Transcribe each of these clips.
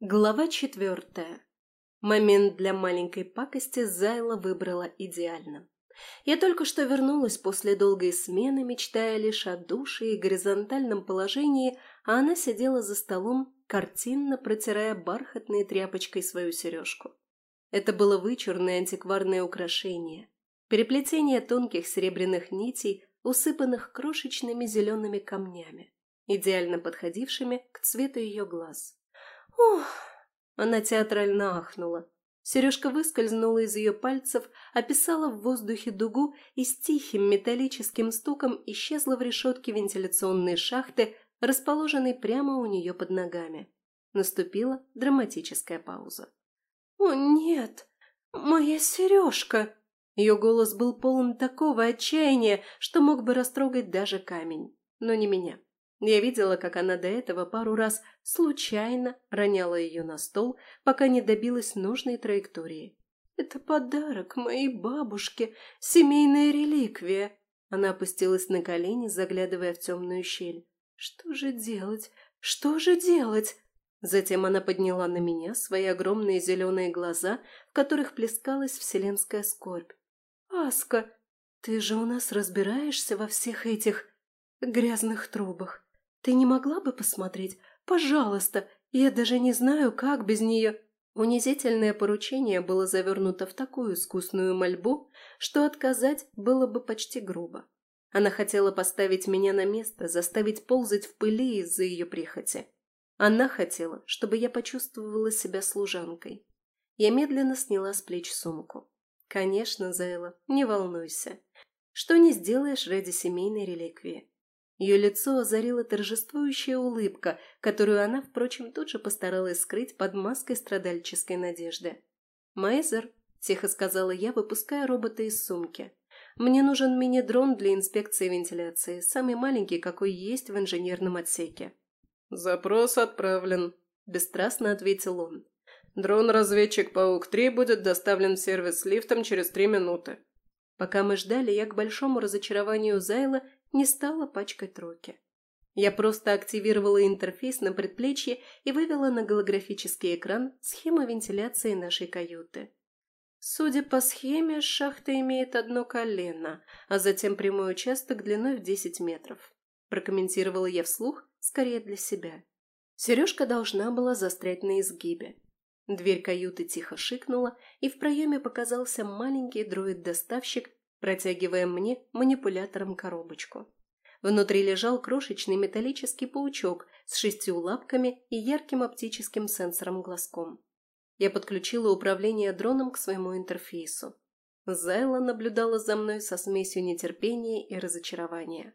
Глава четвертая. Момент для маленькой пакости Зайла выбрала идеально. Я только что вернулась после долгой смены, мечтая лишь о душе и горизонтальном положении, а она сидела за столом, картинно протирая бархатной тряпочкой свою сережку. Это было вычурное антикварное украшение. Переплетение тонких серебряных нитей, усыпанных крошечными зелеными камнями, идеально подходившими к цвету ее глаз. «Ух!» Она театрально ахнула. Сережка выскользнула из ее пальцев, описала в воздухе дугу и с тихим металлическим стуком исчезла в решетке вентиляционной шахты, расположенной прямо у нее под ногами. Наступила драматическая пауза. «О, нет! Моя сережка!» Ее голос был полон такого отчаяния, что мог бы растрогать даже камень. Но не меня. Я видела, как она до этого пару раз случайно роняла ее на стол, пока не добилась нужной траектории. «Это подарок моей бабушке, семейная реликвия!» Она опустилась на колени, заглядывая в темную щель. «Что же делать? Что же делать?» Затем она подняла на меня свои огромные зеленые глаза, в которых плескалась вселенская скорбь. «Аска, ты же у нас разбираешься во всех этих грязных трубах. Ты не могла бы посмотреть? Пожалуйста! Я даже не знаю, как без нее...» Унизительное поручение было завернуто в такую искусную мольбу, что отказать было бы почти грубо. Она хотела поставить меня на место, заставить ползать в пыли из-за ее прихоти. Она хотела, чтобы я почувствовала себя служанкой. Я медленно сняла с плеч сумку. «Конечно, Зайла, не волнуйся. Что не сделаешь ради семейной реликвии. Ее лицо озарила торжествующая улыбка, которую она, впрочем, тут же постаралась скрыть под маской страдальческой надежды. «Майзер», – тихо сказала я, выпуская робота из сумки. «Мне нужен мини-дрон для инспекции вентиляции, самый маленький, какой есть в инженерном отсеке». «Запрос отправлен», – бесстрастно ответил он. «Дрон-разведчик Паук-3 будет доставлен в сервис лифтом через три минуты». Пока мы ждали, я к большому разочарованию Зайла не стала пачкать руки. Я просто активировала интерфейс на предплечье и вывела на голографический экран схему вентиляции нашей каюты. Судя по схеме, шахта имеет одно колено, а затем прямой участок длиной в 10 метров. Прокомментировала я вслух, скорее для себя. Сережка должна была застрять на изгибе. Дверь каюты тихо шикнула, и в проеме показался маленький дроид-доставщик протягивая мне манипулятором коробочку. Внутри лежал крошечный металлический паучок с шестью лапками и ярким оптическим сенсором-глазком. Я подключила управление дроном к своему интерфейсу. Зайла наблюдала за мной со смесью нетерпения и разочарования.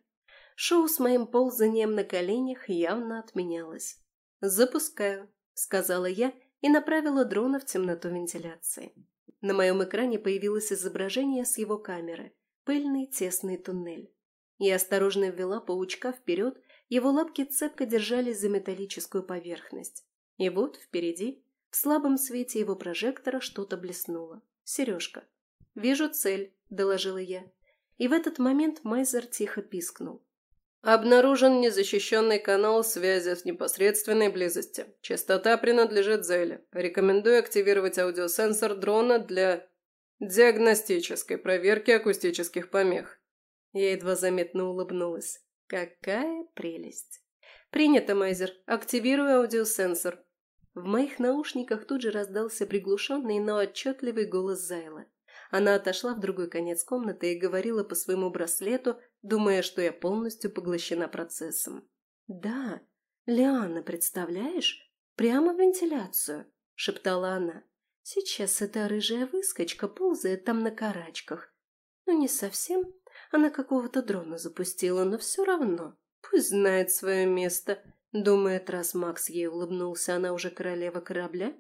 Шоу с моим ползанием на коленях явно отменялось. «Запускаю», — сказала я и направила дрона в темноту вентиляции. На моем экране появилось изображение с его камеры. Пыльный тесный туннель. Я осторожно ввела паучка вперед, его лапки цепко держались за металлическую поверхность. И вот впереди, в слабом свете его прожектора, что-то блеснуло. Сережка. «Вижу цель», — доложила я. И в этот момент Майзер тихо пискнул. Обнаружен незащищенный канал связи в непосредственной близости. Частота принадлежит Зеле. Рекомендую активировать аудиосенсор дрона для диагностической проверки акустических помех. Я едва заметно улыбнулась. Какая прелесть! Принято, Майзер. Активирую аудиосенсор. В моих наушниках тут же раздался приглушенный, но отчетливый голос Зайла. Она отошла в другой конец комнаты и говорила по своему браслету, думая, что я полностью поглощена процессом. «Да, Лиана, представляешь? Прямо в вентиляцию», — шептала она. «Сейчас эта рыжая выскочка ползает там на карачках. Ну, не совсем. Она какого-то дрона запустила, но все равно. Пусть знает свое место». Думает, раз Макс ей улыбнулся, она уже королева корабля?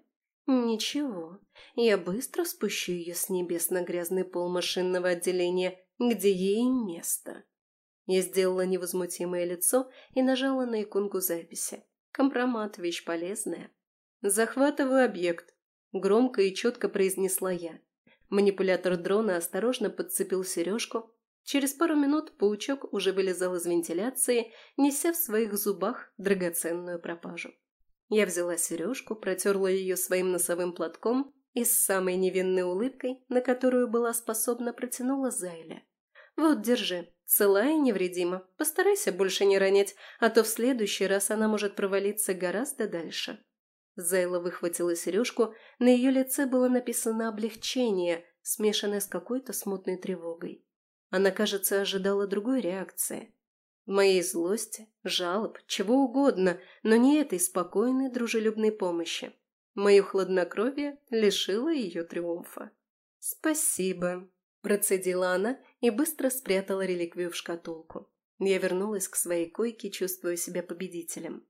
«Ничего, я быстро спущу ее с небес на грязный пол машинного отделения, где ей место». Я сделала невозмутимое лицо и нажала на иконку записи. Компромат – вещь полезная. «Захватываю объект», – громко и четко произнесла я. Манипулятор дрона осторожно подцепил сережку. Через пару минут паучок уже вылезал из вентиляции, неся в своих зубах драгоценную пропажу. Я взяла сережку, протерла ее своим носовым платком и с самой невинной улыбкой, на которую была способна, протянула Зайле. «Вот, держи, целая и невредима. Постарайся больше не ронять, а то в следующий раз она может провалиться гораздо дальше». Зайла выхватила сережку, на ее лице было написано облегчение, смешанное с какой-то смутной тревогой. Она, кажется, ожидала другой реакции. Моей злости, жалоб, чего угодно, но не этой спокойной, дружелюбной помощи. Мое хладнокровие лишило ее триумфа. «Спасибо», – процедила она и быстро спрятала реликвию в шкатулку. Я вернулась к своей койке, чувствуя себя победителем.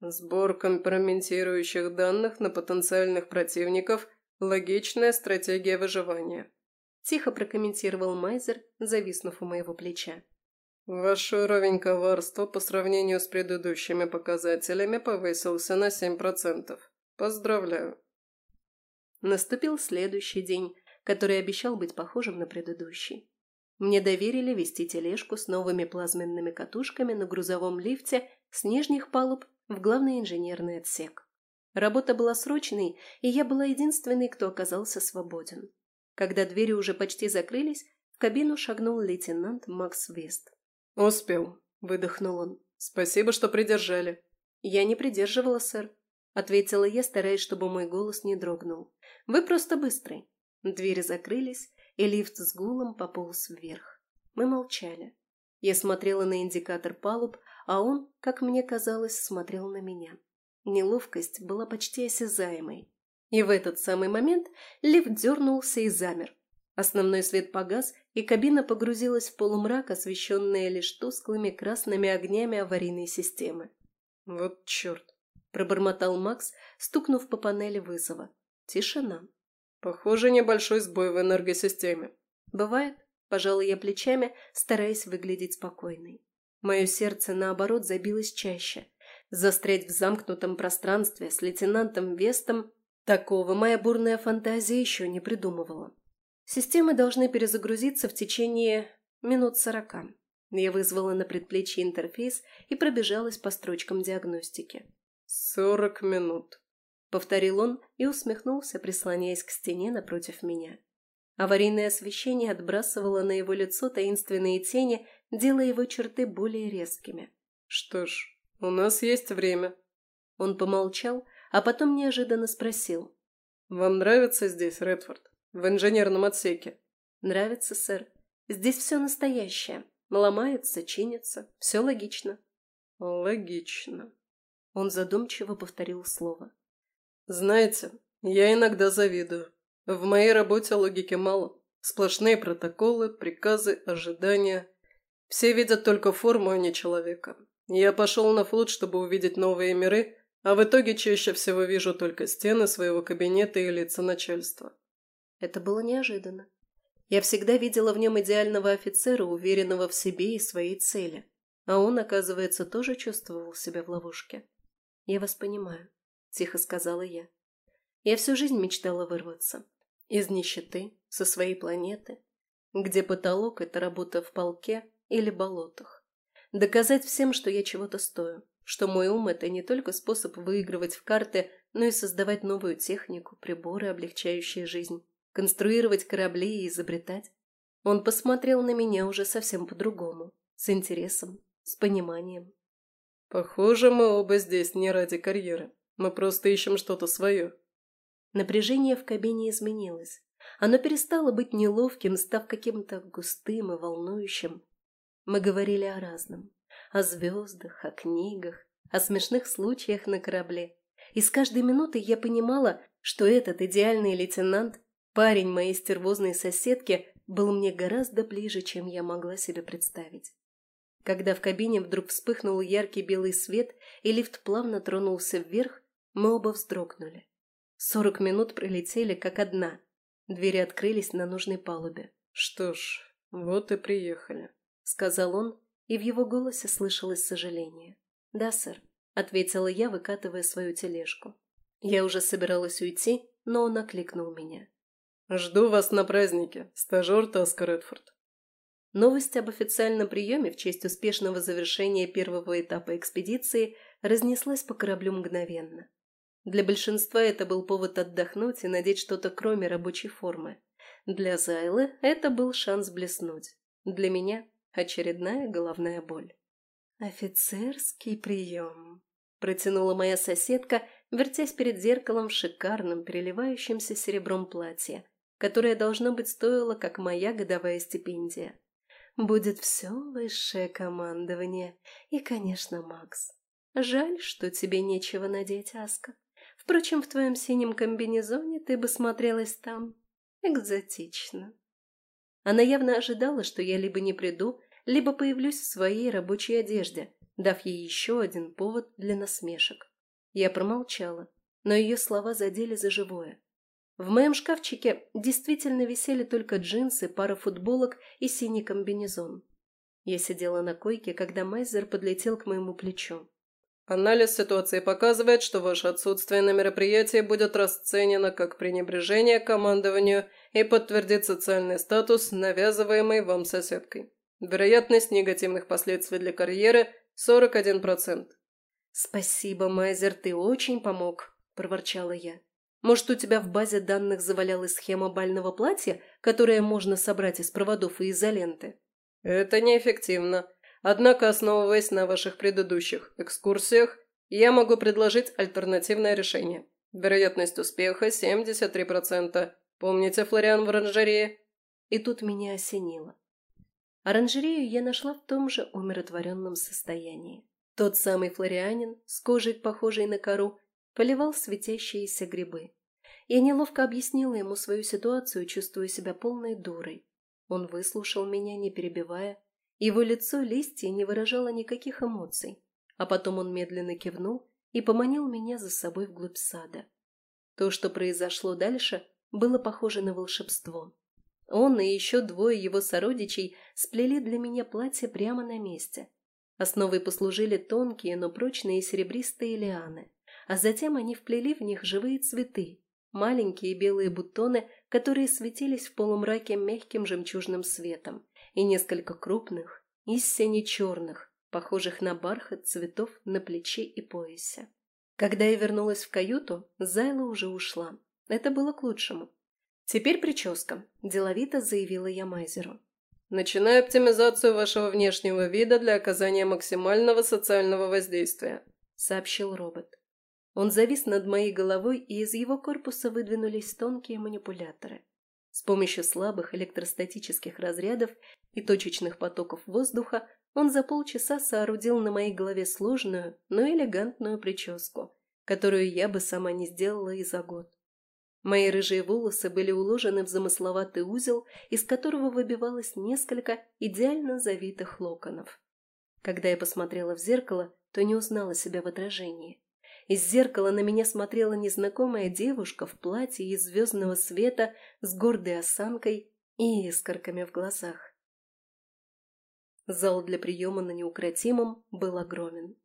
Сбор компрометирующих данных на потенциальных противников – логичная стратегия выживания. Тихо прокомментировал Майзер, зависнув у моего плеча. Ваш уровень коварства по сравнению с предыдущими показателями повысился на 7%. Поздравляю. Наступил следующий день, который обещал быть похожим на предыдущий. Мне доверили вести тележку с новыми плазменными катушками на грузовом лифте с нижних палуб в главный инженерный отсек. Работа была срочной, и я была единственной, кто оказался свободен. Когда двери уже почти закрылись, в кабину шагнул лейтенант Макс Вест. «Успел», – выдохнул он. «Спасибо, что придержали». «Я не придерживала, сэр», – ответила я, стараясь, чтобы мой голос не дрогнул. «Вы просто быстрый». Двери закрылись, и лифт с гулом пополз вверх. Мы молчали. Я смотрела на индикатор палуб, а он, как мне казалось, смотрел на меня. Неловкость была почти осязаемой. И в этот самый момент лифт дернулся и замер. Основной свет погас, и кабина погрузилась в полумрак, освещенная лишь тусклыми красными огнями аварийной системы. «Вот черт!» – пробормотал Макс, стукнув по панели вызова. Тишина. «Похоже, небольшой сбой в энергосистеме». «Бывает?» – пожала я плечами, стараясь выглядеть спокойной. Мое сердце, наоборот, забилось чаще. Застрять в замкнутом пространстве с лейтенантом Вестом такого моя бурная фантазия еще не придумывала. Системы должны перезагрузиться в течение минут сорока. Я вызвала на предплечье интерфейс и пробежалась по строчкам диагностики. «Сорок минут», — повторил он и усмехнулся, прислоняясь к стене напротив меня. Аварийное освещение отбрасывало на его лицо таинственные тени, делая его черты более резкими. «Что ж, у нас есть время». Он помолчал, а потом неожиданно спросил. «Вам нравится здесь, Редфорд? В инженерном отсеке?» «Нравится, сэр. Здесь все настоящее. Ломается, чинится. Все логично». «Логично». Он задумчиво повторил слово. «Знаете, я иногда завидую. В моей работе логики мало. Сплошные протоколы, приказы, ожидания. Все видят только форму, а не человека. Я пошел на флот, чтобы увидеть новые миры, а в итоге чаще всего вижу только стены своего кабинета и лица начальства. Это было неожиданно. Я всегда видела в нем идеального офицера, уверенного в себе и своей цели. А он, оказывается, тоже чувствовал себя в ловушке. «Я вас понимаю», – тихо сказала я. «Я всю жизнь мечтала вырваться. Из нищеты, со своей планеты, где потолок – это работа в полке или болотах. Доказать всем, что я чего-то стою, что мой ум – это не только способ выигрывать в карты, но и создавать новую технику, приборы, облегчающие жизнь, конструировать корабли и изобретать. Он посмотрел на меня уже совсем по-другому, с интересом, с пониманием. «Похоже, мы оба здесь не ради карьеры. Мы просто ищем что-то свое». Напряжение в кабине изменилось. Оно перестало быть неловким, став каким-то густым и волнующим. Мы говорили о разном. О звездах, о книгах, о смешных случаях на корабле. И с каждой минутой я понимала, что этот идеальный лейтенант, парень моей стервозной соседки, был мне гораздо ближе, чем я могла себе представить. Когда в кабине вдруг вспыхнул яркий белый свет и лифт плавно тронулся вверх, мы оба вздрогнули. Сорок минут пролетели как одна. Двери открылись на нужной палубе. «Что ж, вот и приехали», — сказал он, и в его голосе слышалось сожаление. «Да, сэр», — ответила я, выкатывая свою тележку. Я уже собиралась уйти, но он окликнул меня. «Жду вас на празднике, стажер Таска Редфорд». Новость об официальном приеме в честь успешного завершения первого этапа экспедиции разнеслась по кораблю мгновенно. Для большинства это был повод отдохнуть и надеть что-то кроме рабочей формы. Для Зайлы это был шанс блеснуть. Для меня очередная головная боль. «Офицерский прием», – протянула моя соседка, вертясь перед зеркалом в шикарном, переливающемся серебром платье, которое, должно быть, стоило, как моя годовая стипендия. «Будет все высшее командование. И, конечно, Макс. Жаль, что тебе нечего надеть, Аска. Впрочем, в твоем синем комбинезоне ты бы смотрелась там экзотично». Она явно ожидала, что я либо не приду, либо появлюсь в своей рабочей одежде, дав ей еще один повод для насмешек. Я промолчала, но ее слова задели за живое. В моем шкафчике действительно висели только джинсы, пара футболок и синий комбинезон. Я сидела на койке, когда Майзер подлетел к моему плечу. Анализ ситуации показывает, что ваше отсутствие на мероприятии будет расценено как пренебрежение командованию и подтвердит социальный статус, навязываемый вам соседкой. Вероятность негативных последствий для карьеры – 41%. «Спасибо, Майзер, ты очень помог», – проворчала я. «Может, у тебя в базе данных завалялась схема бального платья, которое можно собрать из проводов и изоленты?» «Это неэффективно. Однако, основываясь на ваших предыдущих экскурсиях, я могу предложить альтернативное решение. Вероятность успеха 73%. Помните Флориан в оранжерее?» И тут меня осенило. Оранжерею я нашла в том же умиротворенном состоянии. Тот самый флорианин, с кожей, похожей на кору, поливал светящиеся грибы. Я неловко объяснила ему свою ситуацию, чувствуя себя полной дурой. Он выслушал меня, не перебивая. Его лицо листья не выражало никаких эмоций. А потом он медленно кивнул и поманил меня за собой вглубь сада. То, что произошло дальше, было похоже на волшебство. Он и еще двое его сородичей сплели для меня платье прямо на месте. Основой послужили тонкие, но прочные серебристые лианы, а затем они вплели в них живые цветы, маленькие белые бутоны, которые светились в полумраке мягким жемчужным светом, и несколько крупных, истинно черных, похожих на бархат цветов на плече и поясе. Когда я вернулась в каюту, Зайла уже ушла. Это было к лучшему. «Теперь прическа», – деловито заявила я Майзеру. «Начинаю оптимизацию вашего внешнего вида для оказания максимального социального воздействия», – сообщил робот. Он завис над моей головой, и из его корпуса выдвинулись тонкие манипуляторы. С помощью слабых электростатических разрядов и точечных потоков воздуха он за полчаса соорудил на моей голове сложную, но элегантную прическу, которую я бы сама не сделала и за год. Мои рыжие волосы были уложены в замысловатый узел, из которого выбивалось несколько идеально завитых локонов. Когда я посмотрела в зеркало, то не узнала себя в отражении. Из зеркала на меня смотрела незнакомая девушка в платье из звездного света с гордой осанкой и искорками в глазах. Зал для приема на неукротимом был огромен.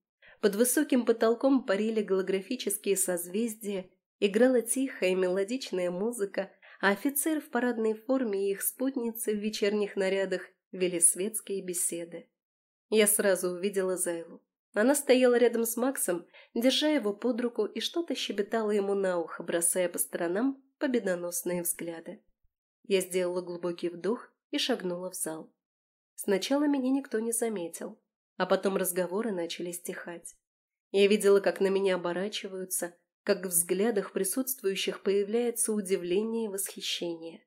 Под высоким потолком парили голографические созвездия Играла тихая мелодичная музыка, а офицеры в парадной форме и их спутницы в вечерних нарядах вели светские беседы. Я сразу увидела Зайлу. Она стояла рядом с Максом, держа его под руку и что-то щебетала ему на ухо, бросая по сторонам победоносные взгляды. Я сделала глубокий вдох и шагнула в зал. Сначала меня никто не заметил, а потом разговоры начали стихать. Я видела, как на меня оборачиваются, как в взглядах присутствующих появляется удивление и восхищение.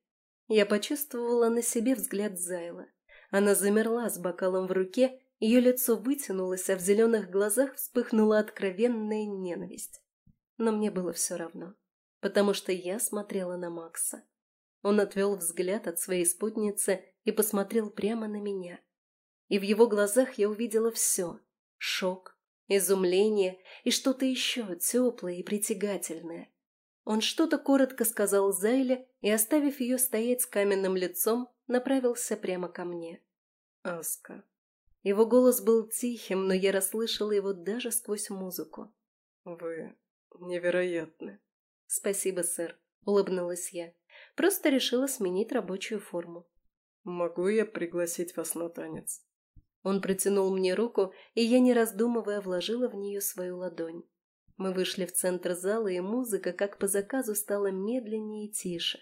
Я почувствовала на себе взгляд Зайла. Она замерла с бокалом в руке, ее лицо вытянулось, а в зеленых глазах вспыхнула откровенная ненависть. Но мне было все равно, потому что я смотрела на Макса. Он отвел взгляд от своей спутницы и посмотрел прямо на меня. И в его глазах я увидела все – шок, изумление и что-то еще теплое и притягательное. Он что-то коротко сказал Зайле и, оставив ее стоять с каменным лицом, направился прямо ко мне. «Аска». Его голос был тихим, но я расслышала его даже сквозь музыку. «Вы невероятны». «Спасибо, сэр», — улыбнулась я. «Просто решила сменить рабочую форму». «Могу я пригласить вас на танец?» Он протянул мне руку, и я, не раздумывая, вложила в нее свою ладонь. Мы вышли в центр зала, и музыка, как по заказу, стала медленнее и тише.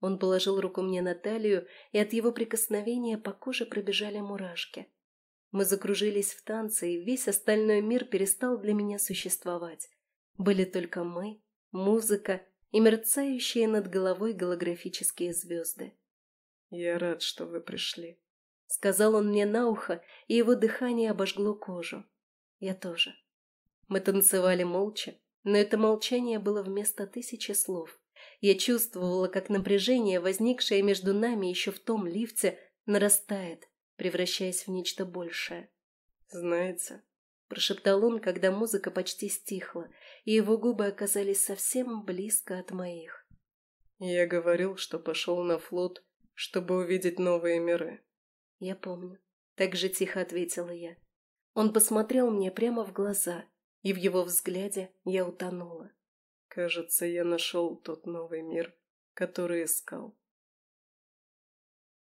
Он положил руку мне на талию, и от его прикосновения по коже пробежали мурашки. Мы закружились в танце, и весь остальной мир перестал для меня существовать. Были только мы, музыка и мерцающие над головой голографические звезды. «Я рад, что вы пришли», — сказал он мне на ухо, и его дыхание обожгло кожу. Я тоже. Мы танцевали молча, но это молчание было вместо тысячи слов. Я чувствовала, как напряжение, возникшее между нами еще в том лифте, нарастает, превращаясь в нечто большее. «Знаете», — прошептал он, когда музыка почти стихла, и его губы оказались совсем близко от моих. «Я говорил, что пошел на флот, чтобы увидеть новые миры». «Я помню», — так же тихо ответила я. Он посмотрел мне прямо в глаза — и в его взгляде я утонула. Кажется, я нашел тот новый мир, который искал.